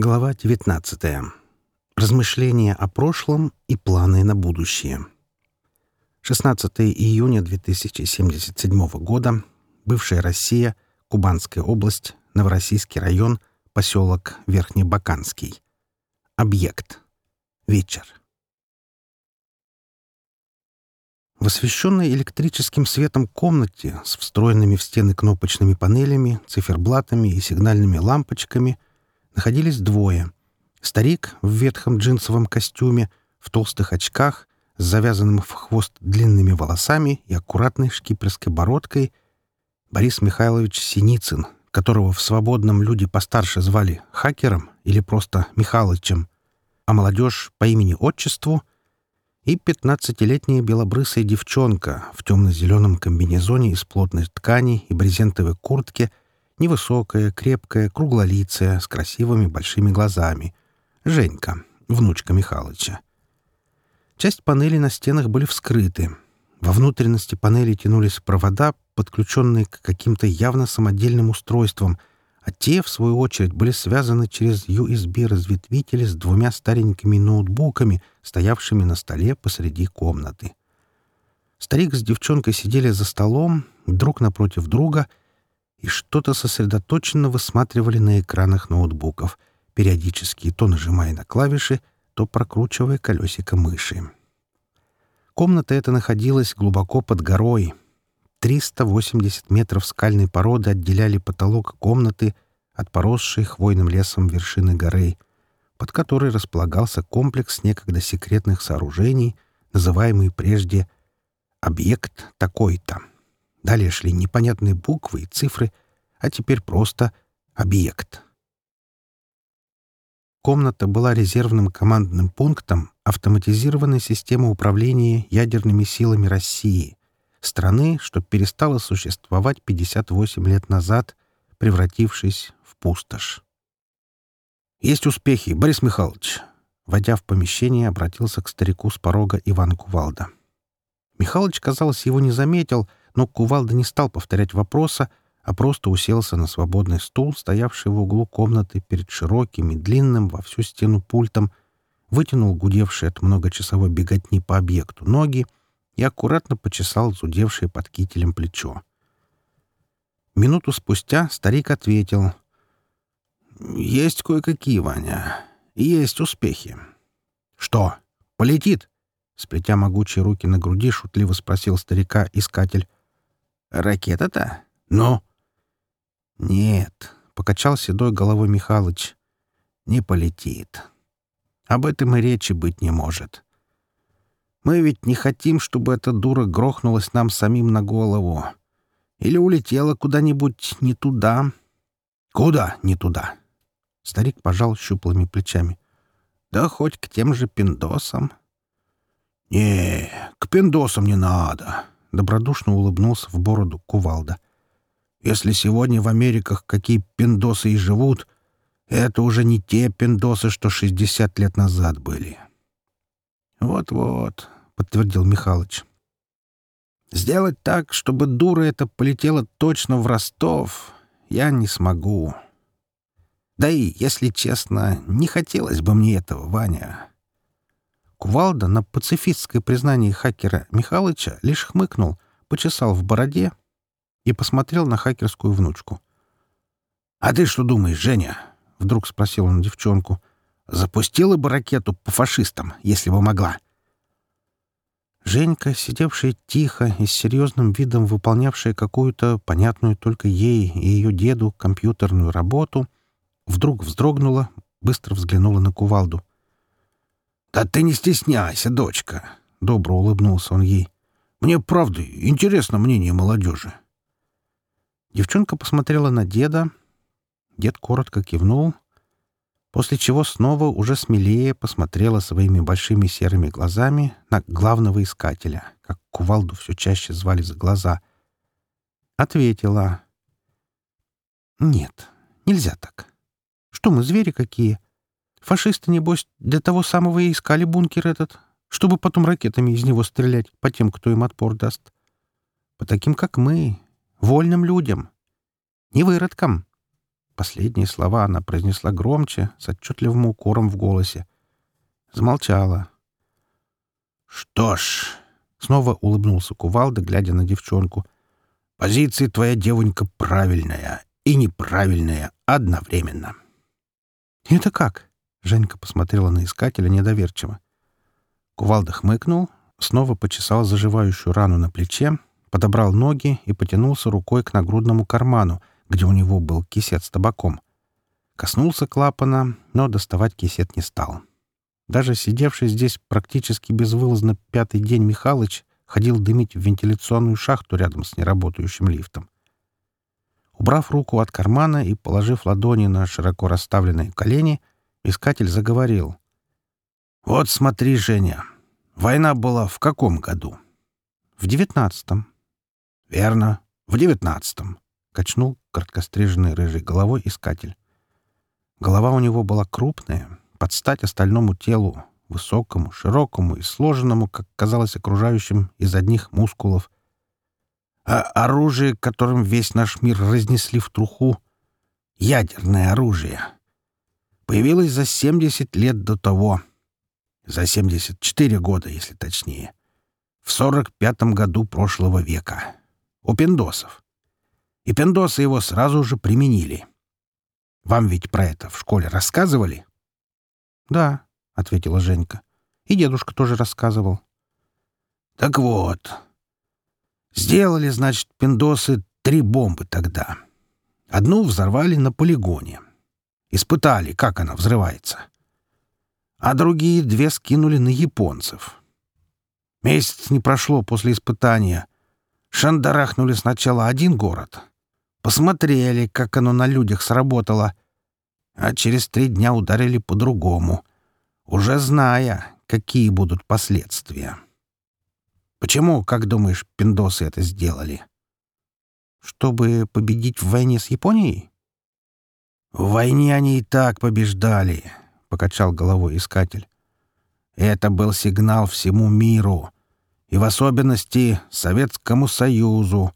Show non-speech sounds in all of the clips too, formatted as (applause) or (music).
Глава 19. Размышления о прошлом и планы на будущее. 16 июня 2077 года. Бывшая Россия, Кубанская область, Новороссийский район, поселок Верхнебаканский. Объект. Вечер. В освещенной электрическим светом комнате с встроенными в стены кнопочными панелями, циферблатами и сигнальными лампочками — находились двое. Старик в ветхом джинсовом костюме, в толстых очках, с завязанным в хвост длинными волосами и аккуратной шкиперской бородкой, Борис Михайлович Синицын, которого в свободном люди постарше звали хакером или просто Михалычем, а молодежь по имени-отчеству и пятнадцатилетняя белобрысая девчонка в темно-зеленом комбинезоне из плотной ткани и брезентовой куртке — Невысокая, крепкая, круглолицая, с красивыми большими глазами. Женька, внучка Михалыча. Часть панелей на стенах были вскрыты. Во внутренности панели тянулись провода, подключенные к каким-то явно самодельным устройствам, а те, в свою очередь, были связаны через USB-разветвители с двумя старенькими ноутбуками, стоявшими на столе посреди комнаты. Старик с девчонкой сидели за столом, друг напротив друга — и что-то сосредоточенно высматривали на экранах ноутбуков, периодически то нажимая на клавиши, то прокручивая колесико мыши. Комната эта находилась глубоко под горой. 380 метров скальной породы отделяли потолок комнаты от поросшей хвойным лесом вершины горы, под которой располагался комплекс некогда секретных сооружений, называемый прежде «объект такой-то». Далее шли непонятные буквы и цифры, а теперь просто «объект». Комната была резервным командным пунктом автоматизированной системы управления ядерными силами России, страны, что перестала существовать 58 лет назад, превратившись в пустошь. «Есть успехи, Борис Михайлович!» Войдя в помещение, обратился к старику с порога Иван Кувалда. Михалыч, казалось, его не заметил, но кувалда не стал повторять вопроса, а просто уселся на свободный стул, стоявший в углу комнаты перед широким и длинным во всю стену пультом, вытянул гудевшие от многочасовой беготни по объекту ноги и аккуратно почесал зудевшее под кителем плечо. Минуту спустя старик ответил. «Есть кое-какие, Ваня. Есть успехи». «Что? Полетит?» Сплетя могучие руки на груди, шутливо спросил старика искатель. Ракета-то? Но... Нет, покачал седой головой Михалыч. Не полетит. Об этом и речи быть не может. Мы ведь не хотим, чтобы эта дура грохнулась нам самим на голову. Или улетела куда-нибудь не туда. Куда не туда? Старик пожал щуплыми плечами. Да хоть к тем же пиндосам. Не, к пиндосам не надо добродушно улыбнулся в бороду кувалда. «Если сегодня в Америках какие пиндосы и живут, это уже не те пиндосы, что 60 лет назад были». «Вот-вот», — подтвердил Михалыч. «Сделать так, чтобы дура эта полетела точно в Ростов, я не смогу. Да и, если честно, не хотелось бы мне этого, Ваня». Кувалда на пацифистское признание хакера Михалыча лишь хмыкнул, почесал в бороде и посмотрел на хакерскую внучку. «А ты что думаешь, Женя?» — вдруг спросил он девчонку. «Запустила бы ракету по фашистам, если бы могла». Женька, сидевшая тихо и с серьезным видом выполнявшая какую-то понятную только ей и ее деду компьютерную работу, вдруг вздрогнула, быстро взглянула на кувалду. «Да ты не стесняйся, дочка!» — добро улыбнулся он ей. «Мне, правда, интересно мнение молодежи». Девчонка посмотрела на деда. Дед коротко кивнул, после чего снова уже смелее посмотрела своими большими серыми глазами на главного искателя, как кувалду все чаще звали за глаза. Ответила. «Нет, нельзя так. Что мы, звери какие?» Фашисты, небось, для того самого и искали бункер этот, чтобы потом ракетами из него стрелять по тем, кто им отпор даст. По таким, как мы, вольным людям, не выродкам. Последние слова она произнесла громче, с отчетливым укором в голосе. Замолчала. «Что ж...» — снова улыбнулся кувалда, глядя на девчонку. «Позиция твоя, девонька, правильная и неправильная одновременно». «Это как?» Женька посмотрела на искателя недоверчиво. Кувалда хмыкнул, снова почесал заживающую рану на плече, подобрал ноги и потянулся рукой к нагрудному карману, где у него был кисет с табаком. Коснулся клапана, но доставать кисет не стал. Даже сидевший здесь практически безвылазно пятый день Михалыч ходил дымить в вентиляционную шахту рядом с неработающим лифтом. Убрав руку от кармана и положив ладони на широко расставленные колени, Искатель заговорил. «Вот смотри, Женя, война была в каком году?» «В девятнадцатом». «Верно, в девятнадцатом», — качнул короткостриженный рыжей головой искатель. Голова у него была крупная, под стать остальному телу, высокому, широкому и сложенному, как казалось окружающим, из одних мускулов. А оружие, которым весь наш мир разнесли в труху — ядерное оружие — появилась за 70 лет до того. За 74 года, если точнее. В 45 году прошлого века. У пиндосов. И пиндосы его сразу же применили. Вам ведь про это в школе рассказывали? — Да, — ответила Женька. — И дедушка тоже рассказывал. — Так вот. Сделали, значит, пиндосы три бомбы тогда. Одну взорвали на полигоне — Испытали, как она взрывается. А другие две скинули на японцев. Месяц не прошло после испытания. Шандарахнули сначала один город. Посмотрели, как оно на людях сработало. А через три дня ударили по-другому, уже зная, какие будут последствия. Почему, как думаешь, пиндосы это сделали? Чтобы победить в войне с Японией? «В войне они и так побеждали», — покачал головой искатель. «Это был сигнал всему миру, и в особенности Советскому Союзу,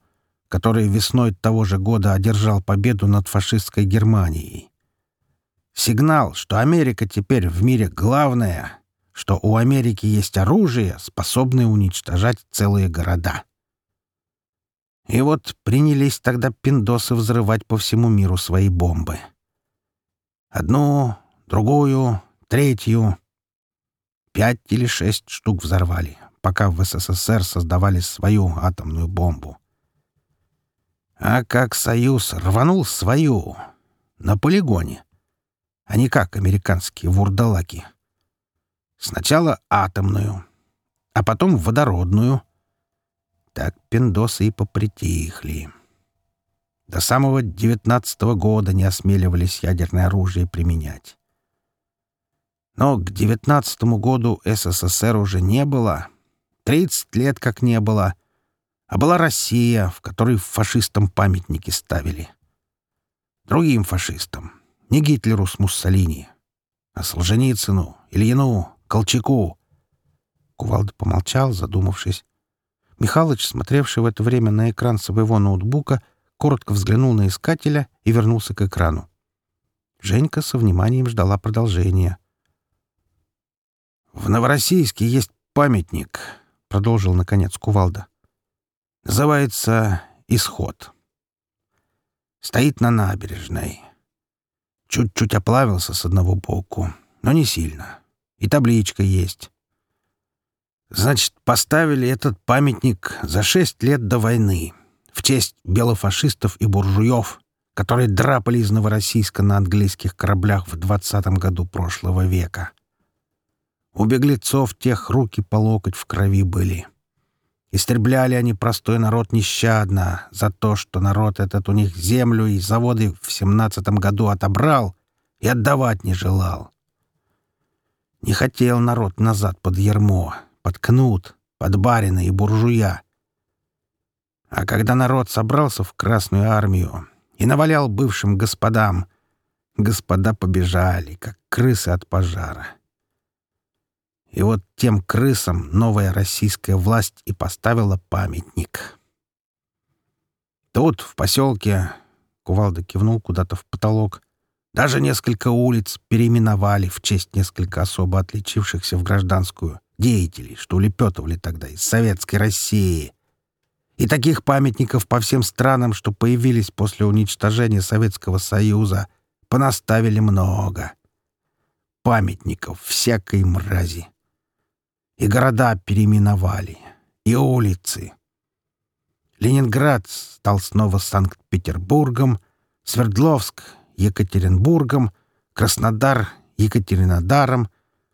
который весной того же года одержал победу над фашистской Германией. Сигнал, что Америка теперь в мире главная, что у Америки есть оружие, способное уничтожать целые города». И вот принялись тогда пиндосы взрывать по всему миру свои бомбы. — Одну, другую, третью. Пять или шесть штук взорвали, пока в СССР создавали свою атомную бомбу. А как Союз рванул свою на полигоне, а не как американские вурдалаки. Сначала атомную, а потом водородную. Так пиндосы и попритихли. До самого девятнадцатого года не осмеливались ядерное оружие применять. Но к 19 году СССР уже не было. 30 лет как не было. А была Россия, в которой фашистам памятники ставили. Другим фашистам. Не Гитлеру с Муссолини, а Солженицыну, Ильину, Колчаку. Кувалда помолчал, задумавшись. Михалыч, смотревший в это время на экран своего ноутбука, — коротко взглянул на искателя и вернулся к экрану. Женька со вниманием ждала продолжения. «В Новороссийске есть памятник», — продолжил, наконец, Кувалда. «Называется «Исход». Стоит на набережной. Чуть-чуть оплавился с одного боку, но не сильно. И табличка есть. Значит, поставили этот памятник за шесть лет до войны в честь белофашистов и буржуев, которые драпали из Новороссийска на английских кораблях в двадцатом году прошлого века. У беглецов тех руки по локоть в крови были. Истребляли они простой народ нещадно за то, что народ этот у них землю и заводы в семнадцатом году отобрал и отдавать не желал. Не хотел народ назад под ярмо, под кнут, под барина и буржуя — а когда народ собрался в Красную армию и навалял бывшим господам, господа побежали, как крысы от пожара. И вот тем крысам новая российская власть и поставила памятник. Тут, в поселке, — кувалда кивнул куда-то в потолок, — даже несколько улиц переименовали в честь несколько особо отличившихся в гражданскую деятелей, что улепетывали тогда из советской России — и таких памятников по всем странам, что появились после уничтожения Советского Союза, понаставили много. Памятников всякой мрази. И города переименовали, и улицы. Ленинград стал снова Санкт-Петербургом, Свердловск — Екатеринбургом, Краснодар — Екатеринодаром,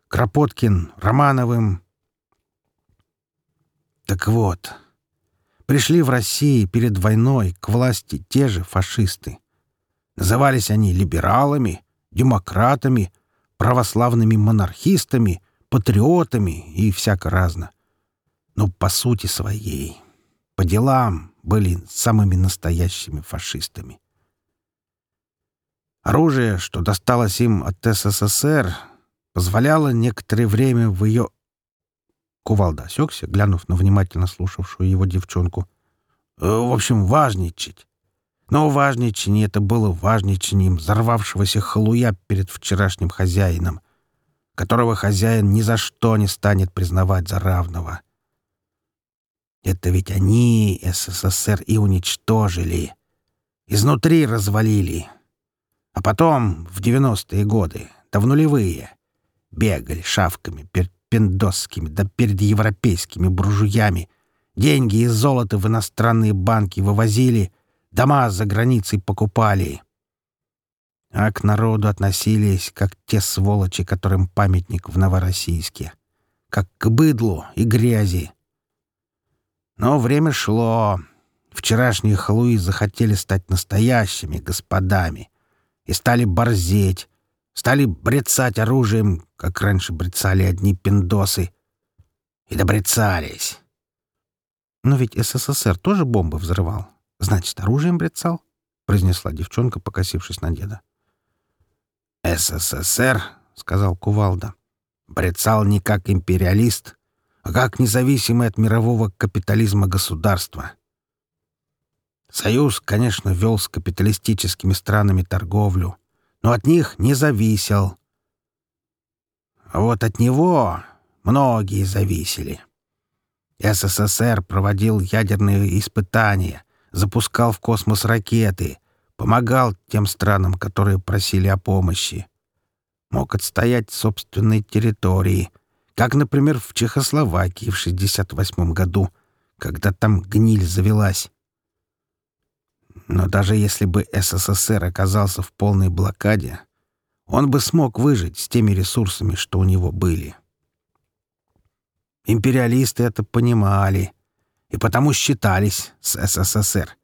Кропоткин — Романовым. Так вот пришли в России перед войной к власти те же фашисты. Назывались они либералами, демократами, православными монархистами, патриотами и всяко разно. Но по сути своей, по делам были самыми настоящими фашистами. Оружие, что досталось им от СССР, позволяло некоторое время в ее Кувалда осекся, глянув на внимательно слушавшую его девчонку. «Э, «В общем, важничать. Но важничание это было важничанием взорвавшегося халуя перед вчерашним хозяином, которого хозяин ни за что не станет признавать за равного. Это ведь они СССР и уничтожили. Изнутри развалили. А потом, в девяностые годы, да в нулевые, бегали шавками перед пиндосскими да перед европейскими буржуями. Деньги и золото в иностранные банки вывозили, дома за границей покупали. А к народу относились, как те сволочи, которым памятник в Новороссийске. Как к быдлу и грязи. Но время шло. Вчерашние халуи захотели стать настоящими господами и стали борзеть, стали брецать оружием, как раньше брецали одни пиндосы. И добрецались. Но ведь СССР тоже бомбы взрывал. Значит, оружием брецал? произнесла девчонка, покосившись на деда. «СССР», — сказал Кувалда, — «брецал не как империалист, а как независимый от мирового капитализма государство». Союз, конечно, вел с капиталистическими странами торговлю, но от них не зависел. А вот от него многие зависели. СССР проводил ядерные испытания, запускал в космос ракеты, помогал тем странам, которые просили о помощи. Мог отстоять собственной территории, как, например, в Чехословакии в 1968 году, когда там гниль завелась. Но даже если бы СССР оказался в полной блокаде, он бы смог выжить с теми ресурсами, что у него были. Империалисты это понимали и потому считались с СССР,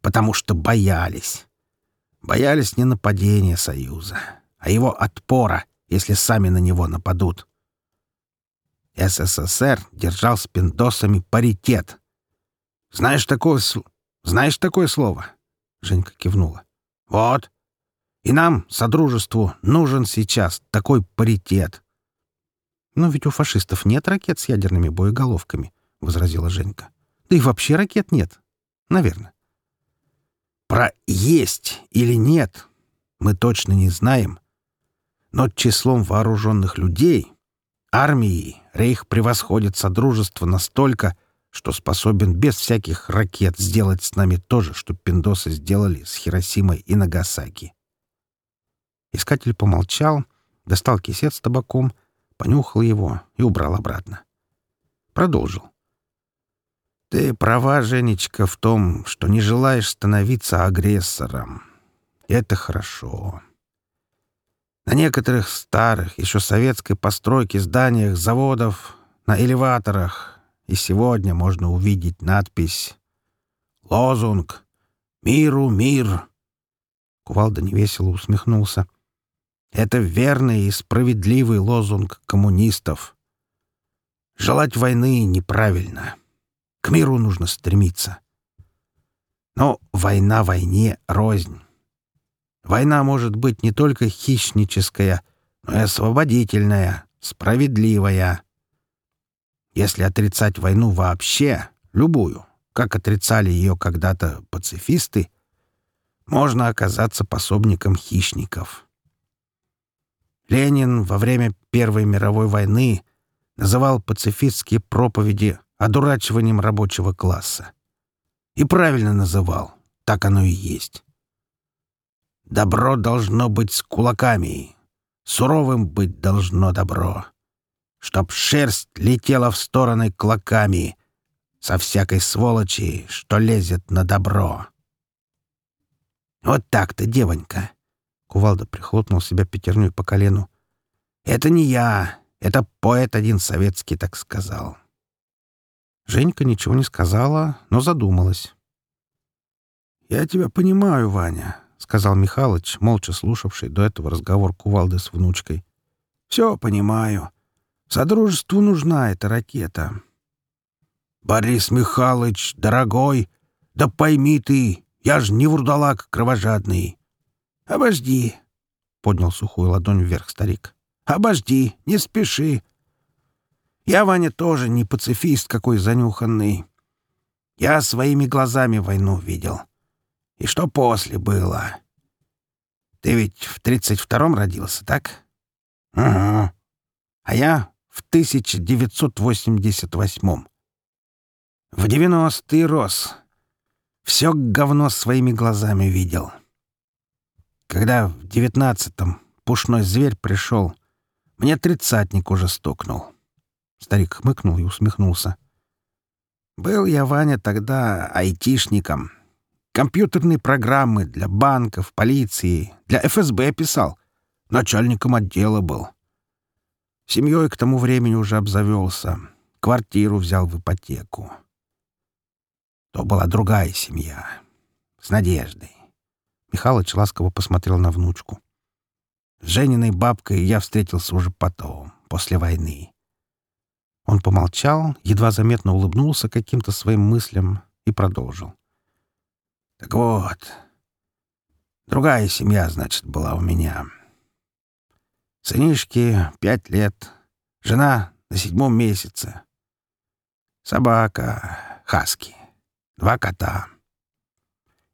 потому что боялись. Боялись не нападения Союза, а его отпора, если сами на него нападут. СССР держал с пиндосами паритет. Знаешь такое, знаешь такое слово? Женька кивнула. «Вот. И нам, Содружеству, нужен сейчас такой паритет». «Но ведь у фашистов нет ракет с ядерными боеголовками», — возразила Женька. «Да и вообще ракет нет. Наверное». «Про есть или нет мы точно не знаем, но числом вооруженных людей, армии рейх превосходит Содружество настолько, что способен без всяких ракет сделать с нами то же, что пиндосы сделали с Хиросимой и Нагасаки. Искатель помолчал, достал кисет с табаком, понюхал его и убрал обратно. Продолжил. «Ты права, Женечка, в том, что не желаешь становиться агрессором. Это хорошо. На некоторых старых, еще советской постройке зданиях, заводов, на элеваторах, и сегодня можно увидеть надпись «Лозунг! Миру мир!» Кувалда невесело усмехнулся. «Это верный и справедливый лозунг коммунистов. Желать войны неправильно. К миру нужно стремиться. Но война войне рознь. Война может быть не только хищническая, но и освободительная, справедливая». Если отрицать войну вообще, любую, как отрицали ее когда-то пацифисты, можно оказаться пособником хищников. Ленин во время Первой мировой войны называл пацифистские проповеди одурачиванием рабочего класса. И правильно называл, так оно и есть. Добро должно быть с кулаками, суровым быть должно добро чтоб шерсть летела в стороны клоками со всякой сволочи, что лезет на добро. «Вот так-то, девонька!» — кувалда прихлопнул себя пятерню по колену. «Это не я, это поэт один советский так сказал». Женька ничего не сказала, но задумалась. «Я тебя понимаю, Ваня», — сказал Михалыч, молча слушавший до этого разговор кувалды с внучкой. «Все понимаю. Содружеству нужна эта ракета. Борис Михайлович, дорогой, да пойми ты, я же не вурдалак кровожадный. Обожди, — поднял сухую ладонь вверх старик. Обожди, не спеши. Я, Ваня, тоже не пацифист какой занюханный. Я своими глазами войну видел. И что после было? Ты ведь в тридцать втором родился, так? Угу. А я в 1988 В 90-е рос. Все говно своими глазами видел. Когда в девятнадцатом пушной зверь пришел, мне тридцатник уже стукнул. Старик хмыкнул и усмехнулся. Был я, Ваня, тогда айтишником. Компьютерные программы для банков, полиции, для ФСБ писал. Начальником отдела был. Семьей к тому времени уже обзавелся. Квартиру взял в ипотеку. То была другая семья. С надеждой. Михалыч ласково посмотрел на внучку. С Жениной бабкой я встретился уже потом, после войны. Он помолчал, едва заметно улыбнулся каким-то своим мыслям и продолжил. «Так вот, другая семья, значит, была у меня». Сынишке пять лет. Жена на седьмом месяце. Собака, хаски, два кота.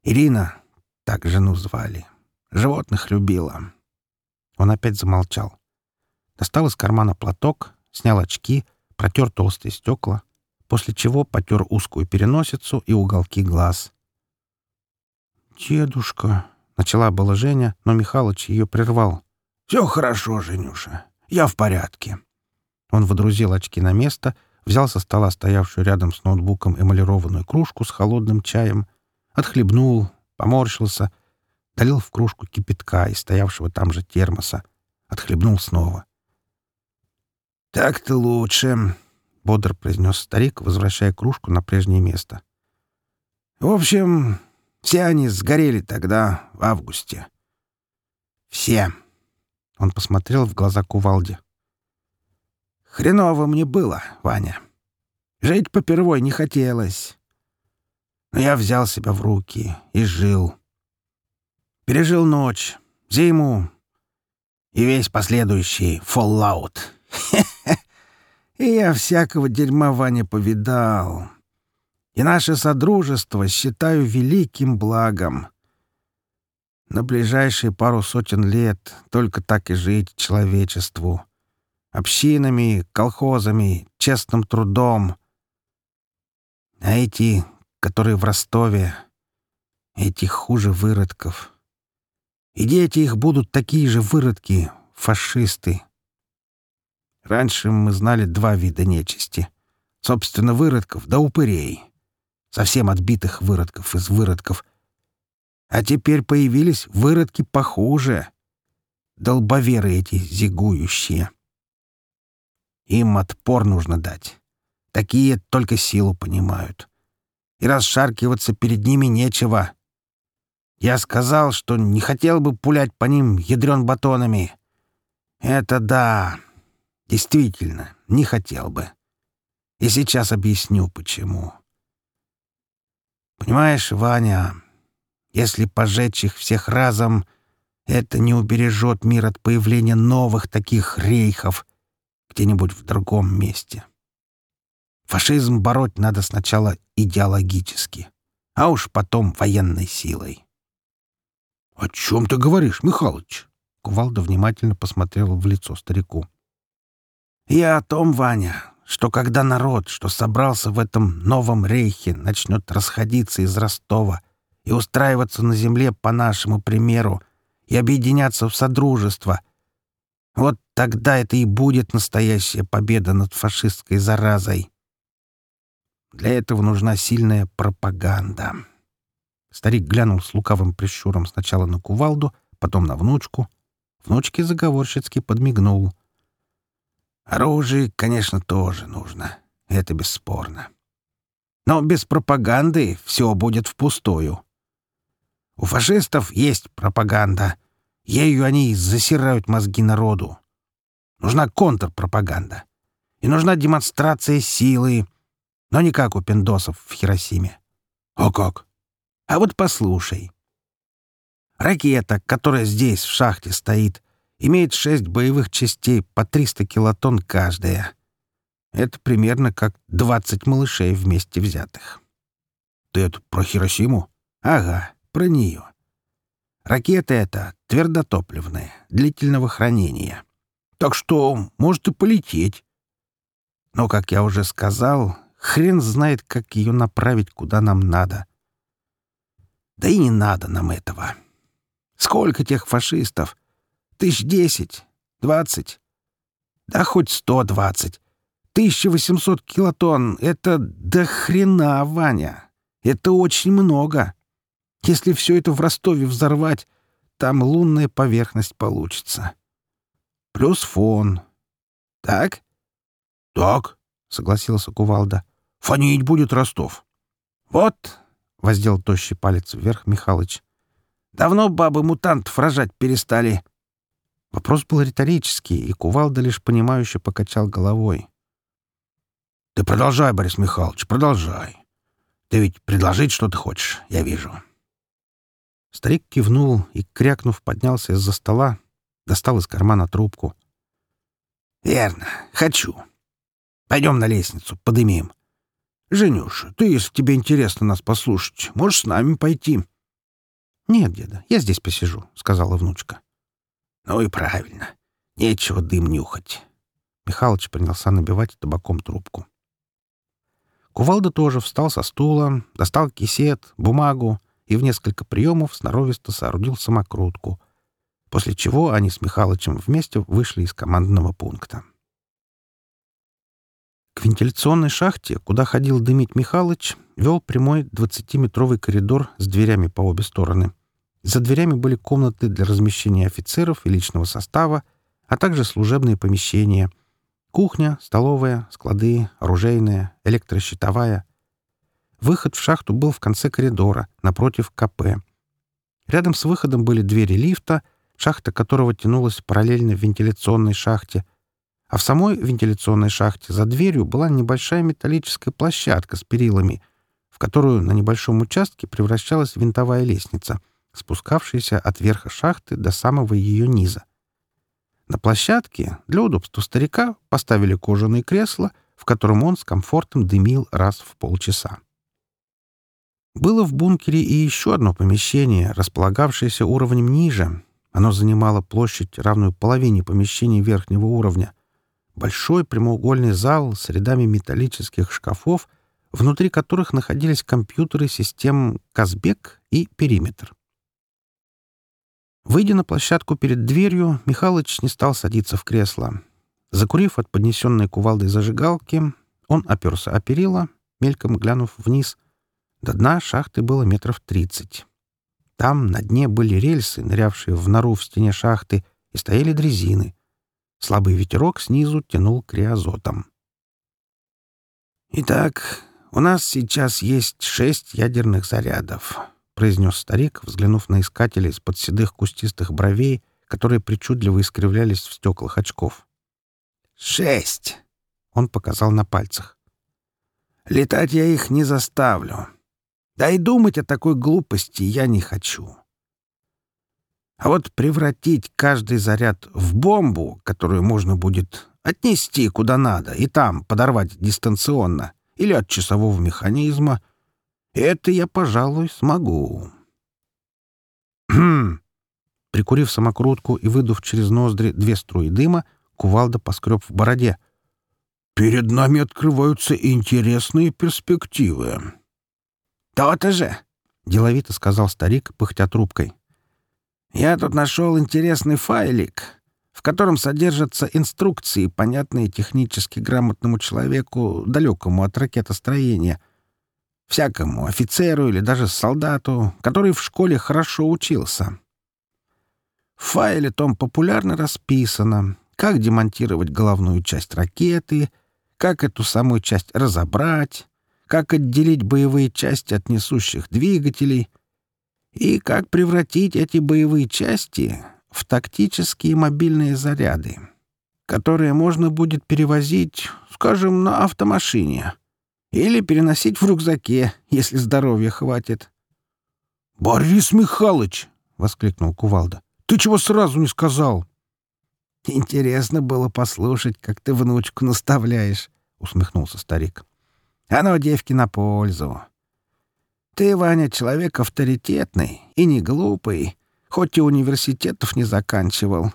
Ирина, так жену звали, животных любила. Он опять замолчал. Достал из кармана платок, снял очки, протер толстые стекла, после чего потер узкую переносицу и уголки глаз. «Дедушка!» — начала была Женя, но Михалыч ее прервал. «Все хорошо, Женюша. Я в порядке». Он водрузил очки на место, взял со стола стоявшую рядом с ноутбуком эмалированную кружку с холодным чаем, отхлебнул, поморщился, долил в кружку кипятка из стоявшего там же термоса, отхлебнул снова. «Так-то лучше», — бодро произнес старик, возвращая кружку на прежнее место. «В общем, все они сгорели тогда, в августе». «Все», он посмотрел в глаза кувалде. «Хреново мне было, Ваня. Жить попервой не хотелось. Но я взял себя в руки и жил. Пережил ночь, зиму и весь последующий Fallout. (laughs) И я всякого дерьма, Ваня, повидал. И наше содружество считаю великим благом. На ближайшие пару сотен лет только так и жить человечеству. Общинами, колхозами, честным трудом. А эти, которые в Ростове, эти хуже выродков. И дети их будут такие же выродки, фашисты. Раньше мы знали два вида нечисти. Собственно, выродков да упырей. Совсем отбитых выродков из выродков — а теперь появились выродки похуже. Долбоверы эти зигующие. Им отпор нужно дать. Такие только силу понимают. И расшаркиваться перед ними нечего. Я сказал, что не хотел бы пулять по ним ядрен батонами. Это да, действительно, не хотел бы. И сейчас объясню, почему. Понимаешь, Ваня... Если пожечь их всех разом, это не убережет мир от появления новых таких рейхов где-нибудь в другом месте. Фашизм бороть надо сначала идеологически, а уж потом военной силой. — О чем ты говоришь, Михалыч? — Кувалда внимательно посмотрел в лицо старику. — Я о том, Ваня, что когда народ, что собрался в этом новом рейхе, начнет расходиться из Ростова, и устраиваться на земле по нашему примеру и объединяться в содружество. Вот тогда это и будет настоящая победа над фашистской заразой. Для этого нужна сильная пропаганда. Старик глянул с лукавым прищуром сначала на кувалду, потом на внучку. Внучке заговорщицки подмигнул. Оружие, конечно, тоже нужно. Это бесспорно. Но без пропаганды все будет впустую. У фашистов есть пропаганда. Ею они засирают мозги народу. Нужна контрпропаганда. И нужна демонстрация силы. Но не как у пиндосов в Хиросиме. О как! А вот послушай. Ракета, которая здесь, в шахте, стоит, имеет шесть боевых частей по 300 килотонн каждая. Это примерно как 20 малышей вместе взятых. Ты это про Хиросиму? Ага про нее. Ракета эта твердотопливная, длительного хранения. Так что может и полететь. Но, как я уже сказал, хрен знает, как ее направить, куда нам надо. Да и не надо нам этого. Сколько тех фашистов? Тысяч десять, двадцать? Да хоть сто двадцать. 1800 килотонн — это до хрена, Ваня. Это очень много. Если все это в Ростове взорвать, там лунная поверхность получится. Плюс фон. Так? — Так, — согласился Кувалда. — Фонить будет Ростов. — Вот, — воздел тощий палец вверх Михалыч. — Давно бабы мутантов рожать перестали. Вопрос был риторический, и Кувалда лишь понимающе покачал головой. — Ты продолжай, Борис Михайлович, продолжай. Ты ведь предложить что ты хочешь, я вижу. — Старик кивнул и, крякнув, поднялся из-за стола, достал из кармана трубку. «Верно, хочу. Пойдем на лестницу, подымем. Женюш, ты, если тебе интересно нас послушать, можешь с нами пойти». «Нет, деда, я здесь посижу», — сказала внучка. «Ну и правильно. Нечего дым нюхать». Михалыч принялся набивать табаком трубку. Кувалда тоже встал со стула, достал кисет, бумагу и в несколько приемов сноровисто соорудил самокрутку, после чего они с Михалычем вместе вышли из командного пункта. К вентиляционной шахте, куда ходил дымить Михалыч, вел прямой 20-метровый коридор с дверями по обе стороны. За дверями были комнаты для размещения офицеров и личного состава, а также служебные помещения — Кухня, столовая, склады, оружейная, электрощитовая. Выход в шахту был в конце коридора, напротив КП. Рядом с выходом были двери лифта, шахта которого тянулась параллельно вентиляционной шахте, а в самой вентиляционной шахте за дверью была небольшая металлическая площадка с перилами, в которую на небольшом участке превращалась винтовая лестница, спускавшаяся от верха шахты до самого ее низа. На площадке для удобства старика поставили кожаные кресла, в котором он с комфортом дымил раз в полчаса. Было в бункере и еще одно помещение, располагавшееся уровнем ниже. Оно занимало площадь, равную половине помещений верхнего уровня. Большой прямоугольный зал с рядами металлических шкафов, внутри которых находились компьютеры систем «Казбек» и «Периметр». Выйдя на площадку перед дверью, Михалыч не стал садиться в кресло. Закурив от поднесенной кувалдой зажигалки, он оперся о перила, мельком глянув вниз — до дна шахты было метров тридцать. Там на дне были рельсы, нырявшие в нору в стене шахты, и стояли дрезины. Слабый ветерок снизу тянул криозотом. «Итак, у нас сейчас есть шесть ядерных зарядов», — произнес старик, взглянув на искателей из-под седых кустистых бровей, которые причудливо искривлялись в стеклах очков. «Шесть!» — он показал на пальцах. «Летать я их не заставлю. Да и думать о такой глупости я не хочу. А вот превратить каждый заряд в бомбу, которую можно будет отнести куда надо и там подорвать дистанционно или от часового механизма, это я, пожалуй, смогу. Хм. Прикурив самокрутку и выдув через ноздри две струи дыма, кувалда поскреб в бороде. «Перед нами открываются интересные перспективы». «То-то же!» — деловито сказал старик, пыхтя трубкой. «Я тут нашел интересный файлик, в котором содержатся инструкции, понятные технически грамотному человеку, далекому от ракетостроения, всякому офицеру или даже солдату, который в школе хорошо учился. В файле том популярно расписано, как демонтировать головную часть ракеты, как эту самую часть разобрать, как отделить боевые части от несущих двигателей и как превратить эти боевые части в тактические мобильные заряды, которые можно будет перевозить, скажем, на автомашине или переносить в рюкзаке, если здоровья хватит. — Борис Михайлович! — воскликнул Кувалда. — Ты чего сразу не сказал? — Интересно было послушать, как ты внучку наставляешь, — усмехнулся старик. — оно девке на пользу. Ты, Ваня, человек авторитетный и не глупый, хоть и университетов не заканчивал.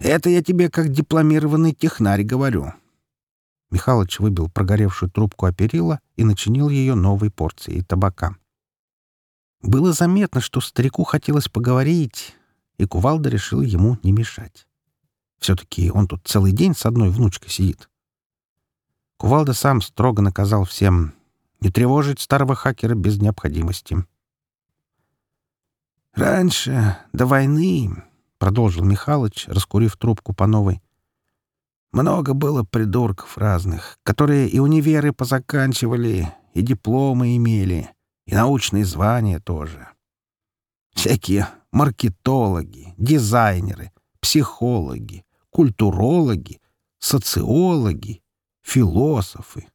Это я тебе как дипломированный технарь говорю». Михалыч выбил прогоревшую трубку оперила и начинил ее новой порцией табака. Было заметно, что старику хотелось поговорить, и кувалда решил ему не мешать. Все-таки он тут целый день с одной внучкой сидит. Кувалда сам строго наказал всем не тревожить старого хакера без необходимости. «Раньше, до войны, — продолжил Михалыч, раскурив трубку по новой, — много было придурков разных, которые и универы позаканчивали, и дипломы имели, и научные звания тоже. Всякие маркетологи, дизайнеры, психологи, культурологи, социологи философы.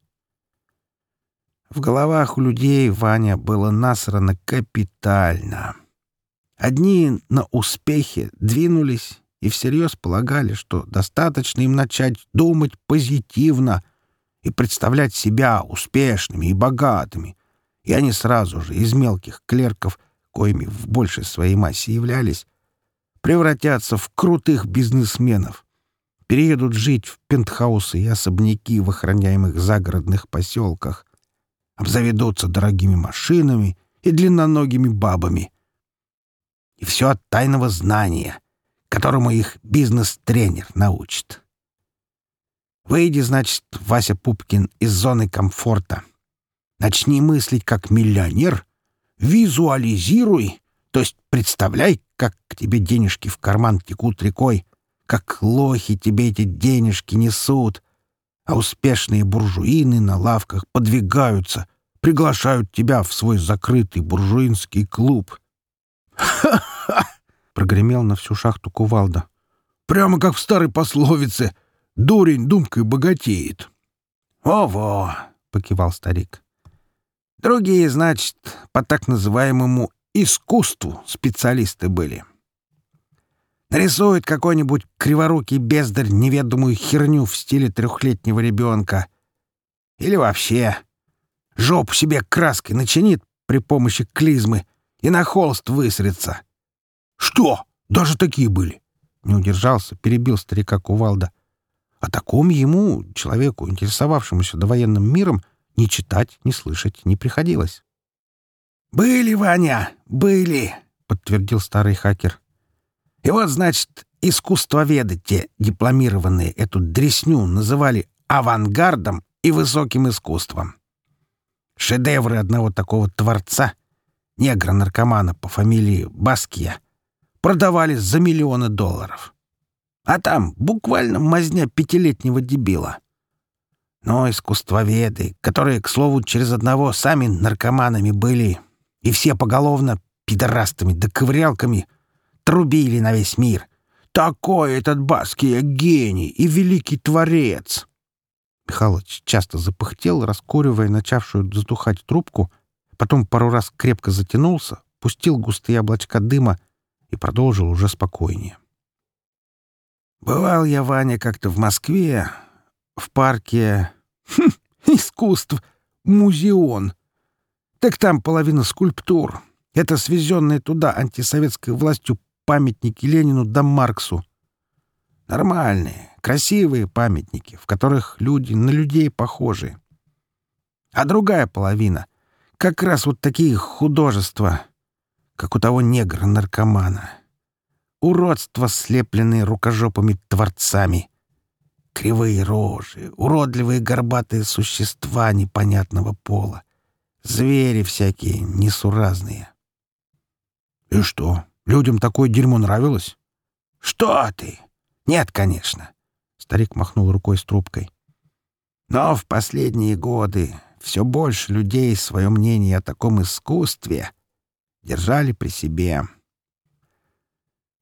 В головах у людей Ваня было насрано капитально. Одни на успехе двинулись и всерьез полагали, что достаточно им начать думать позитивно и представлять себя успешными и богатыми, и они сразу же из мелких клерков, коими в большей своей массе являлись, превратятся в крутых бизнесменов переедут жить в пентхаусы и особняки в охраняемых загородных поселках, обзаведутся дорогими машинами и длинноногими бабами. И все от тайного знания, которому их бизнес-тренер научит. Выйди, значит, Вася Пупкин из зоны комфорта. Начни мыслить как миллионер, визуализируй, то есть представляй, как к тебе денежки в карман текут рекой — как лохи тебе эти денежки несут, а успешные буржуины на лавках подвигаются, приглашают тебя в свой закрытый буржуинский клуб. «Ха-ха!» — прогремел на всю шахту кувалда. «Прямо как в старой пословице «Дурень думкой богатеет». «Во-во!» — покивал старик. «Другие, значит, по так называемому искусству специалисты были». Нарисует какой-нибудь криворукий бездарь неведомую херню в стиле трехлетнего ребенка. Или вообще жопу себе краской начинит при помощи клизмы и на холст высрется. — Что? Даже такие были? — не удержался, перебил старика Кувалда. О таком ему, человеку, интересовавшемуся довоенным миром, ни читать, ни слышать не приходилось. «Были, Ваня, были!» — подтвердил старый хакер. И вот, значит, искусствоведы те, дипломированные эту дресню, называли авангардом и высоким искусством. Шедевры одного такого творца, негра-наркомана по фамилии Баския, продавали за миллионы долларов. А там буквально мазня пятилетнего дебила. Но искусствоведы, которые, к слову, через одного сами наркоманами были, и все поголовно пидорастами да ковырялками — трубили на весь мир. Такой этот баский гений и великий творец!» Михалыч часто запыхтел, раскуривая начавшую затухать трубку, потом пару раз крепко затянулся, пустил густые облачка дыма и продолжил уже спокойнее. «Бывал я, Ваня, как-то в Москве, в парке... Хм, искусств! Музеон! Так там половина скульптур. Это свезенная туда антисоветской властью памятники Ленину да Марксу. Нормальные, красивые памятники, в которых люди на людей похожи. А другая половина — как раз вот такие художества, как у того негра-наркомана. Уродства, слепленные рукожопами творцами. Кривые рожи, уродливые горбатые существа непонятного пола. Звери всякие, несуразные. И что? Людям такое дерьмо нравилось? — Что ты? Нет, конечно. Старик махнул рукой с трубкой. Но в последние годы все больше людей свое мнение о таком искусстве держали при себе.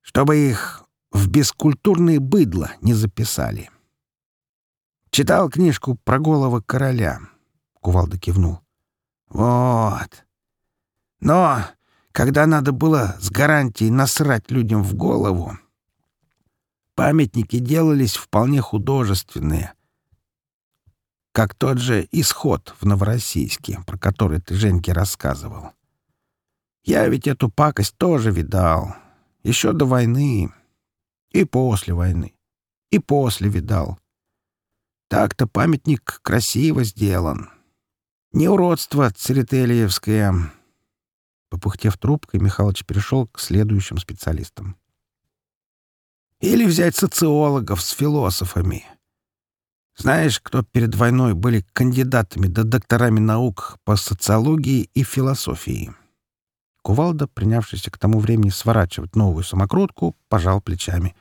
Чтобы их в бескультурные быдло не записали. Читал книжку про голого короля. Кувалда кивнул. Вот. Но когда надо было с гарантией насрать людям в голову, памятники делались вполне художественные, как тот же «Исход» в Новороссийске, про который ты Женьке рассказывал. Я ведь эту пакость тоже видал, еще до войны и после войны, и после видал. Так-то памятник красиво сделан. Не уродство церетелиевское — Попыхтев трубкой, Михалыч перешел к следующим специалистам. «Или взять социологов с философами. Знаешь, кто перед войной были кандидатами да докторами наук по социологии и философии?» Кувалда, принявшийся к тому времени сворачивать новую самокрутку, пожал плечами.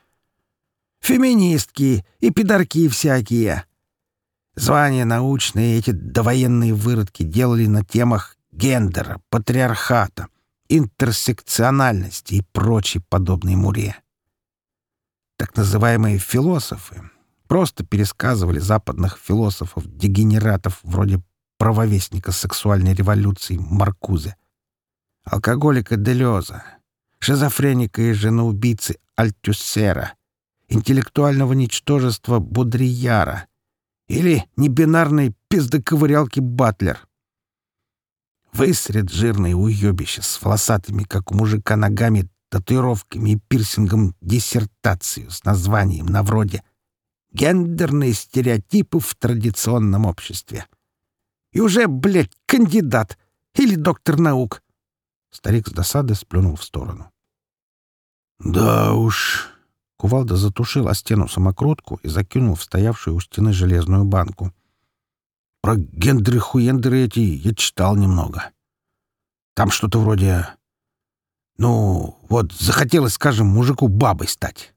«Феминистки и пидорки всякие!» Звания научные эти довоенные выродки делали на темах гендера, патриархата, интерсекциональности и прочей подобной муре. Так называемые философы просто пересказывали западных философов-дегенератов вроде правовестника сексуальной революции Маркузе, алкоголика Делеза, шизофреника и женоубийцы Альтюсера, интеллектуального ничтожества Бодрияра или небинарной пиздоковырялки Батлер — Высред жирное уебище с волосатыми, как у мужика, ногами, татуировками и пирсингом диссертацию с названием на вроде «Гендерные стереотипы в традиционном обществе». И уже, блядь, кандидат или доктор наук. Старик с досады сплюнул в сторону. «Да уж...» Кувалда затушил о стену самокрутку и закинул в стоявшую у стены железную банку — про гендры-хуендры эти я читал немного. Там что-то вроде... Ну, вот захотелось, скажем, мужику бабой стать.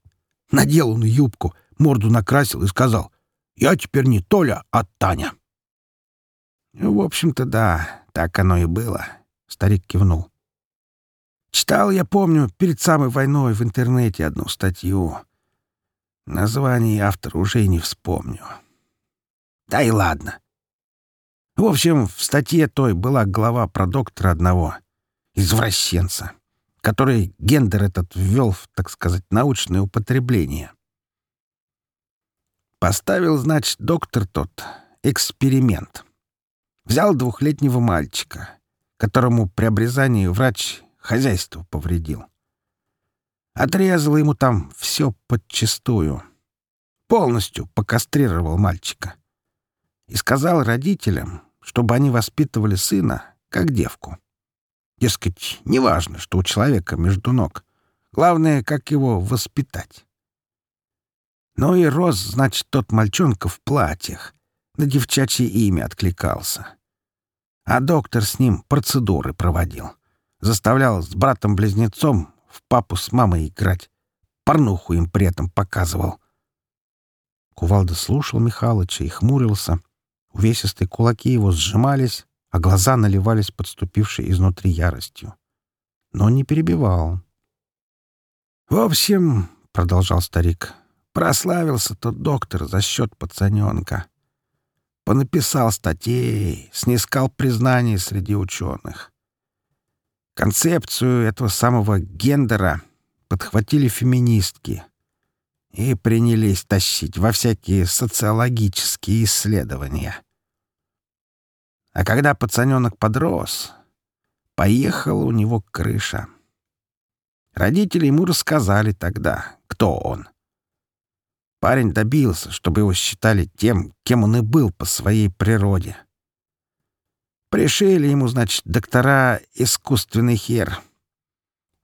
Надел он юбку, морду накрасил и сказал, «Я теперь не Толя, а Таня». Ну, «В общем-то, да, так оно и было», — старик кивнул. «Читал, я помню, перед самой войной в интернете одну статью. Название автора уже и не вспомню. Да и ладно. В общем, в статье той была глава про доктора одного, извращенца, который гендер этот ввел в, так сказать, научное употребление. Поставил, значит, доктор тот эксперимент. Взял двухлетнего мальчика, которому при обрезании врач хозяйство повредил. Отрезал ему там все подчистую. Полностью покастрировал мальчика. И сказал родителям, чтобы они воспитывали сына как девку. Дескать, неважно, что у человека между ног. Главное, как его воспитать. Ну и рос, значит, тот мальчонка в платьях. На девчачье имя откликался. А доктор с ним процедуры проводил. Заставлял с братом-близнецом в папу с мамой играть. Порнуху им при этом показывал. Кувалда слушал Михалыча и хмурился, Увесистые кулаки его сжимались, а глаза наливались подступившей изнутри яростью. Но он не перебивал. «В общем, — продолжал старик, — прославился тот доктор за счет пацаненка. Понаписал статей, снискал признание среди ученых. Концепцию этого самого гендера подхватили феминистки и принялись тащить во всякие социологические исследования — а когда пацаненок подрос, поехала у него крыша. Родители ему рассказали тогда, кто он. Парень добился, чтобы его считали тем, кем он и был по своей природе. Пришили ему, значит, доктора искусственный хер.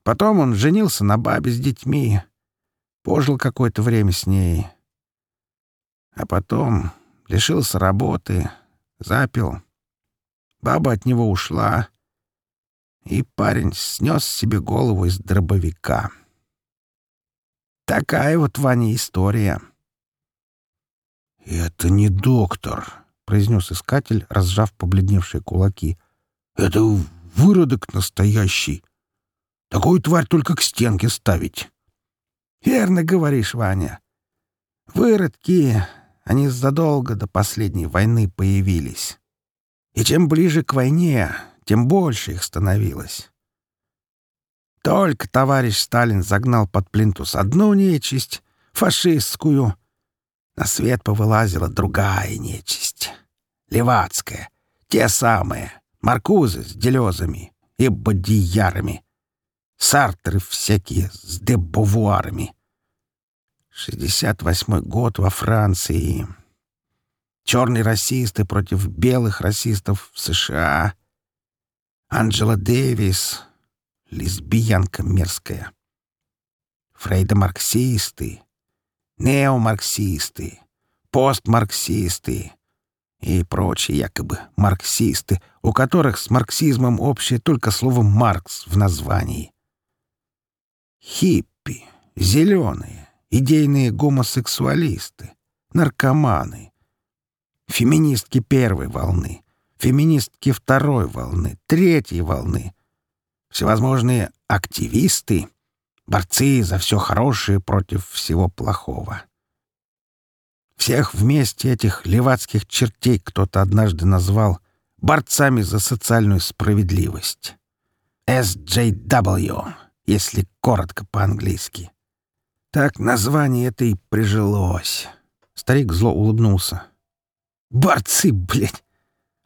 Потом он женился на бабе с детьми, пожил какое-то время с ней. А потом лишился работы, запил — Баба от него ушла, и парень снес себе голову из дробовика. Такая вот, Ваня, история. «Это не доктор», — произнес искатель, разжав побледневшие кулаки. «Это выродок настоящий. Такую тварь только к стенке ставить». «Верно говоришь, Ваня. Выродки, они задолго до последней войны появились» и чем ближе к войне, тем больше их становилось. Только товарищ Сталин загнал под плинтус одну нечисть, фашистскую. На свет повылазила другая нечисть, левацкая, те самые, маркузы с делезами и бодиярами, сартры всякие с дебовуарами. Шестьдесят восьмой год во Франции — черные расисты против белых расистов в США. Анджела Дэвис, лесбиянка мерзкая. Фрейдомарксисты, неомарксисты, постмарксисты и прочие якобы марксисты, у которых с марксизмом общее только слово «маркс» в названии. Хиппи, зеленые, идейные гомосексуалисты, наркоманы, Феминистки первой волны, феминистки второй волны, третьей волны. Всевозможные активисты, борцы за все хорошее против всего плохого. Всех вместе этих левацких чертей кто-то однажды назвал борцами за социальную справедливость. SJW, если коротко по-английски. Так название это и прижилось. Старик зло улыбнулся. Борцы, блядь!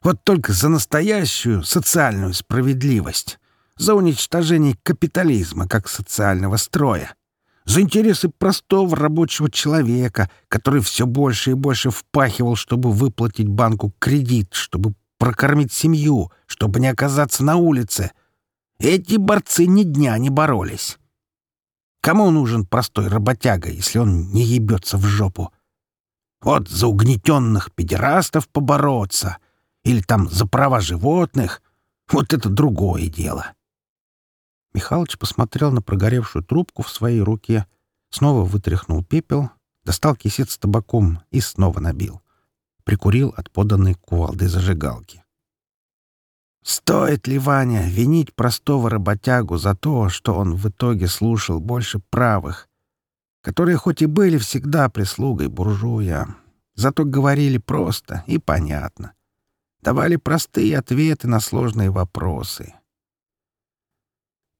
Вот только за настоящую социальную справедливость, за уничтожение капитализма как социального строя, за интересы простого рабочего человека, который все больше и больше впахивал, чтобы выплатить банку кредит, чтобы прокормить семью, чтобы не оказаться на улице. Эти борцы ни дня не боролись. Кому нужен простой работяга, если он не ебется в жопу? Вот за угнетенных педерастов побороться. Или там за права животных. Вот это другое дело. Михалыч посмотрел на прогоревшую трубку в своей руке, снова вытряхнул пепел, достал кисет с табаком и снова набил. Прикурил от поданной кувалды зажигалки. Стоит ли, Ваня, винить простого работягу за то, что он в итоге слушал больше правых, которые хоть и были всегда прислугой буржуя, зато говорили просто и понятно, давали простые ответы на сложные вопросы.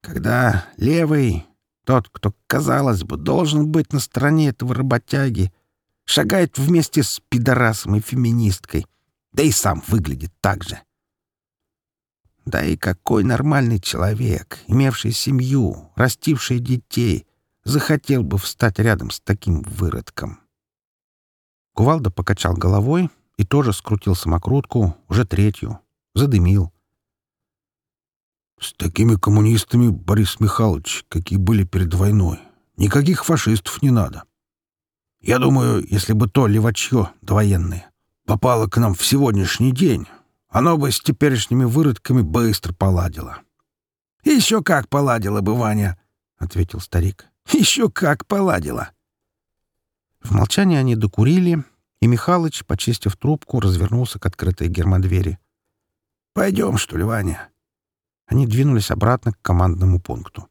Когда левый, тот, кто, казалось бы, должен быть на стороне этого работяги, шагает вместе с пидорасом и феминисткой, да и сам выглядит так же. Да и какой нормальный человек, имевший семью, растивший детей, Захотел бы встать рядом с таким выродком. Кувалда покачал головой и тоже скрутил самокрутку, уже третью. Задымил. «С такими коммунистами, Борис Михайлович, какие были перед войной, никаких фашистов не надо. Я думаю, если бы то левачье довоенное попало к нам в сегодняшний день, оно бы с теперешними выродками быстро поладило». «Еще как поладило бы, Ваня!» — ответил старик. (laughs) Еще как поладила. В молчании они докурили, и Михалыч, почистив трубку, развернулся к открытой гермодвери. «Пойдем, что ли, Ваня?» Они двинулись обратно к командному пункту.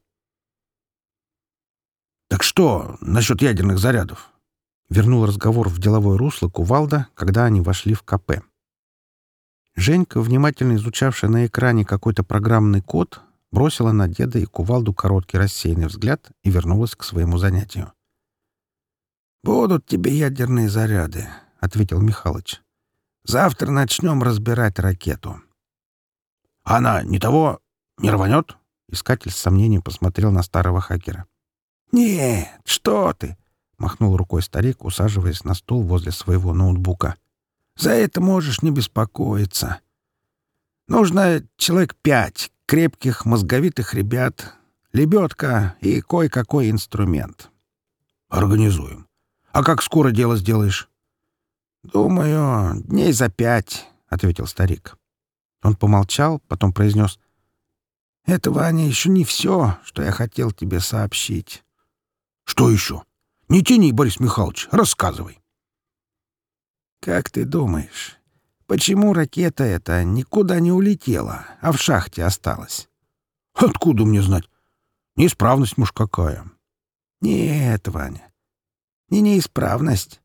«Так что насчет ядерных зарядов?» Вернул разговор в деловое русло Кувалда, когда они вошли в КП. Женька, внимательно изучавшая на экране какой-то программный код, бросила на деда и кувалду короткий рассеянный взгляд и вернулась к своему занятию. «Будут тебе ядерные заряды», — ответил Михалыч. «Завтра начнем разбирать ракету». «Она не того не рванет?» Искатель с сомнением посмотрел на старого хакера. «Нет, что ты!» — махнул рукой старик, усаживаясь на стул возле своего ноутбука. «За это можешь не беспокоиться. Нужно человек пять, крепких мозговитых ребят, лебедка и кое-какой инструмент. Организуем. А как скоро дело сделаешь? Думаю, дней за пять, — ответил старик. Он помолчал, потом произнес. Это, Ваня, еще не все, что я хотел тебе сообщить. Что еще? Не тяни, Борис Михайлович, рассказывай. Как ты думаешь, Почему ракета эта никуда не улетела, а в шахте осталась? Откуда мне знать? Неисправность муж какая. Нет, Ваня, не неисправность.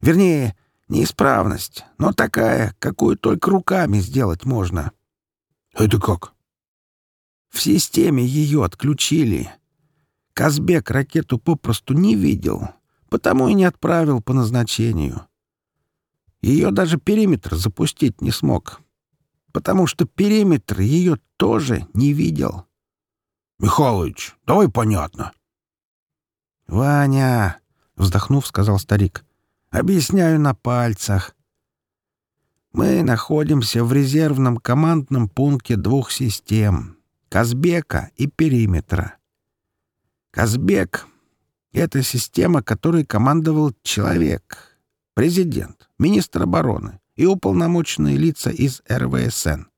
Вернее, неисправность, но такая, какую только руками сделать можно. Это как? В системе ее отключили. Казбек ракету попросту не видел, потому и не отправил по назначению ее даже периметр запустить не смог, потому что периметр ее тоже не видел. «Михалыч, давай понятно». «Ваня», — вздохнув, сказал старик, — «объясняю на пальцах. Мы находимся в резервном командном пункте двух систем — Казбека и периметра. Казбек — это система, которой командовал человек» президент, министр обороны и уполномоченные лица из РВСН.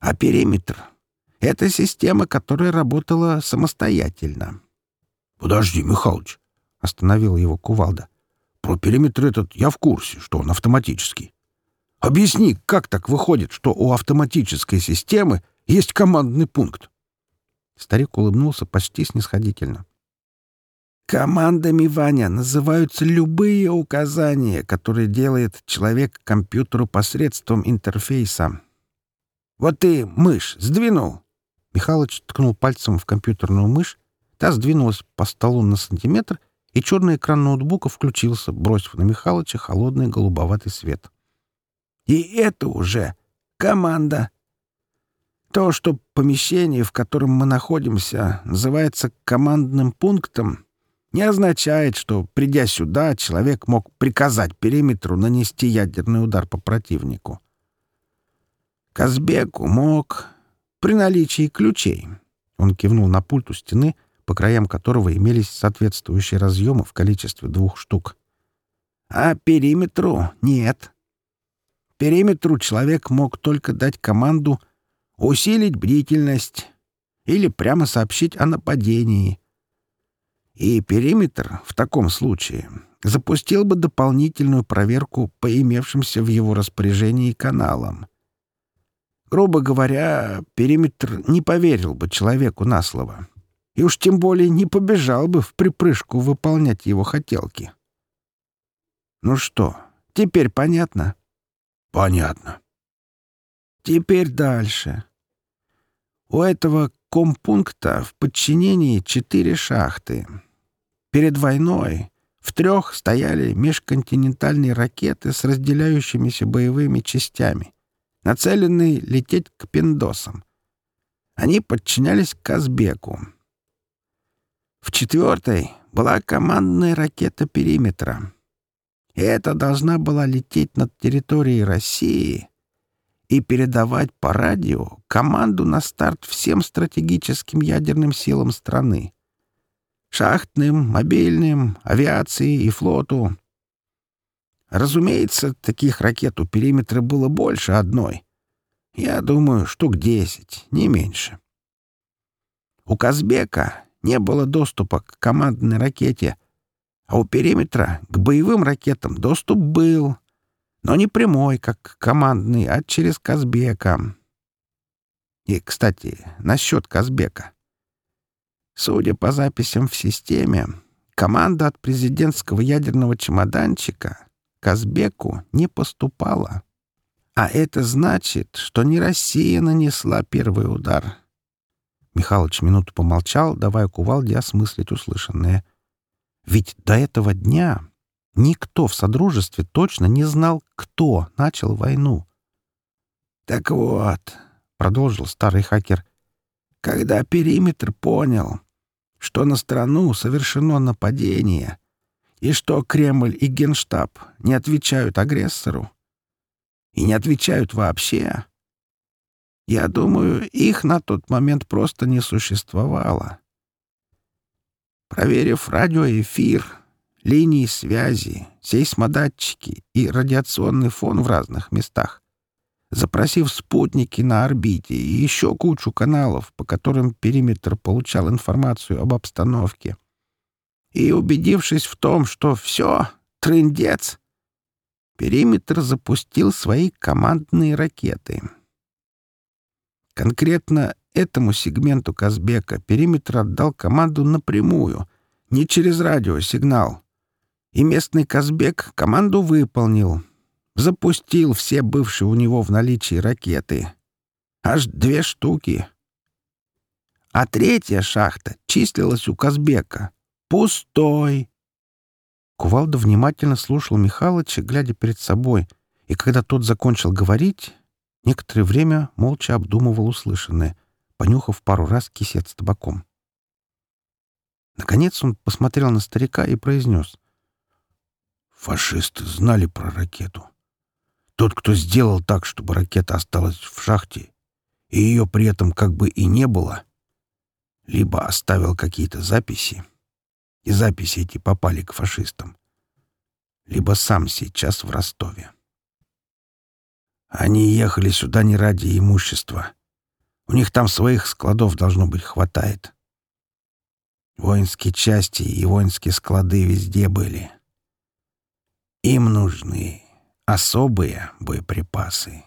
А периметр — это система, которая работала самостоятельно. — Подожди, Михалыч, — остановил его кувалда. — Про периметр этот я в курсе, что он автоматический. Объясни, как так выходит, что у автоматической системы есть командный пункт? Старик улыбнулся почти снисходительно. Командами, Ваня, называются любые указания, которые делает человек компьютеру посредством интерфейса. «Вот ты мышь сдвинул!» Михалыч ткнул пальцем в компьютерную мышь, та сдвинулась по столу на сантиметр, и черный экран ноутбука включился, бросив на Михалыча холодный голубоватый свет. «И это уже команда!» То, что помещение, в котором мы находимся, называется командным пунктом, не означает, что, придя сюда, человек мог приказать периметру нанести ядерный удар по противнику. Казбеку мог при наличии ключей. Он кивнул на пульт у стены, по краям которого имелись соответствующие разъемы в количестве двух штук. А периметру нет. Периметру человек мог только дать команду усилить бдительность или прямо сообщить о нападении — и периметр в таком случае запустил бы дополнительную проверку по имевшимся в его распоряжении каналам. Грубо говоря, периметр не поверил бы человеку на слово и уж тем более не побежал бы в припрыжку выполнять его хотелки. Ну что, теперь понятно? Понятно. Теперь дальше. У этого компункта в подчинении четыре шахты — Перед войной в трех стояли межконтинентальные ракеты с разделяющимися боевыми частями, нацеленные лететь к пиндосам. Они подчинялись Казбеку. В четвертой была командная ракета периметра. И это должна была лететь над территорией России и передавать по радио команду на старт всем стратегическим ядерным силам страны шахтным, мобильным, авиации и флоту. Разумеется, таких ракет у периметра было больше одной. Я думаю, штук десять, не меньше. У Казбека не было доступа к командной ракете, а у периметра к боевым ракетам доступ был, но не прямой, как командный, а через Казбека. И, кстати, насчет Казбека. Судя по записям в системе, команда от президентского ядерного чемоданчика Казбеку не поступала. А это значит, что не Россия нанесла первый удар. Михалыч минуту помолчал, давая кувалде осмыслить услышанное. Ведь до этого дня никто в Содружестве точно не знал, кто начал войну. «Так вот», — продолжил старый хакер, — «когда периметр понял, что на страну совершено нападение и что Кремль и Генштаб не отвечают агрессору и не отвечают вообще. Я думаю, их на тот момент просто не существовало. Проверив радиоэфир, линии связи, сейсмодатчики и радиационный фон в разных местах, запросив спутники на орбите и еще кучу каналов, по которым периметр получал информацию об обстановке. И убедившись в том, что все, трындец, периметр запустил свои командные ракеты. Конкретно этому сегменту Казбека периметр отдал команду напрямую, не через радиосигнал. И местный Казбек команду выполнил — запустил все бывшие у него в наличии ракеты. Аж две штуки. А третья шахта числилась у Казбека. Пустой. Кувалда внимательно слушал Михалыча, глядя перед собой, и когда тот закончил говорить, некоторое время молча обдумывал услышанное, понюхав пару раз кисет с табаком. Наконец он посмотрел на старика и произнес. «Фашисты знали про ракету. Тот, кто сделал так, чтобы ракета осталась в шахте, и ее при этом как бы и не было, либо оставил какие-то записи, и записи эти попали к фашистам, либо сам сейчас в Ростове. Они ехали сюда не ради имущества. У них там своих складов должно быть хватает. Воинские части и воинские склады везде были. Им нужны особые боеприпасы.